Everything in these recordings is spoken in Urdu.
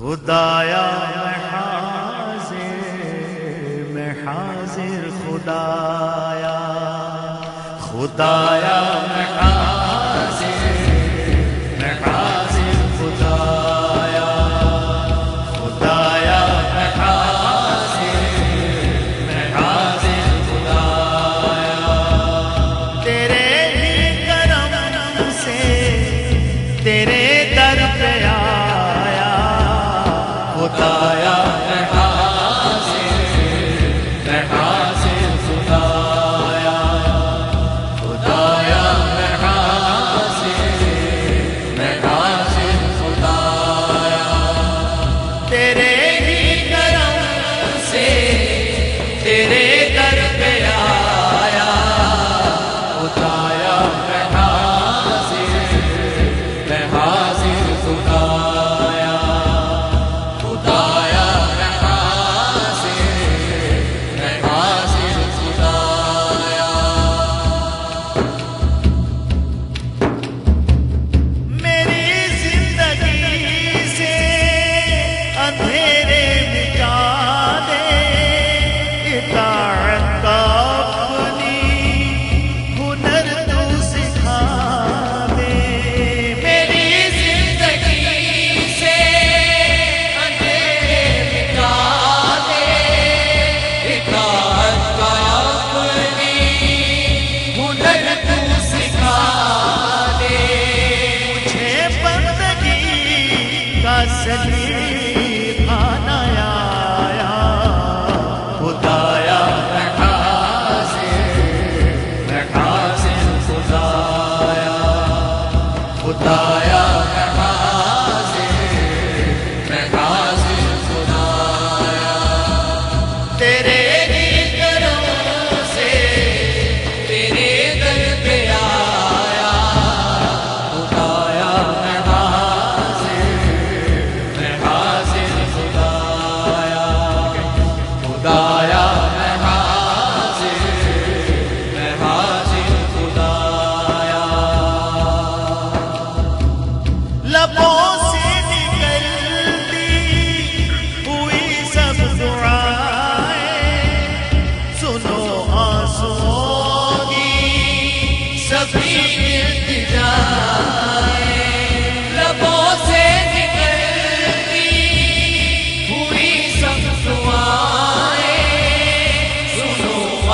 خدایا میں حاضر میں حاضر خدایا۔ خدایا میں سبھی کھانا آیا خدایا خدایا خدایا خدایا تیرے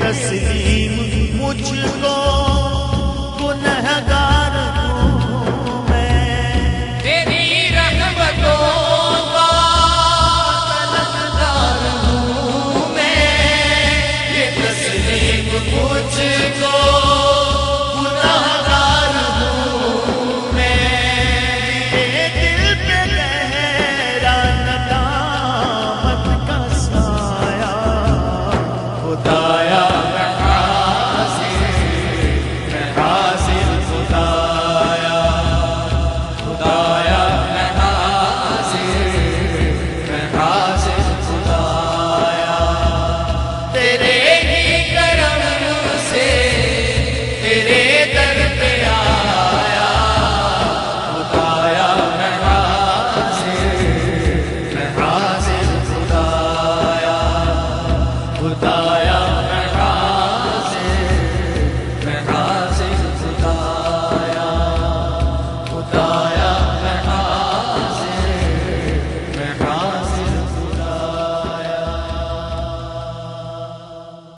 تسلیم مجھ کو۔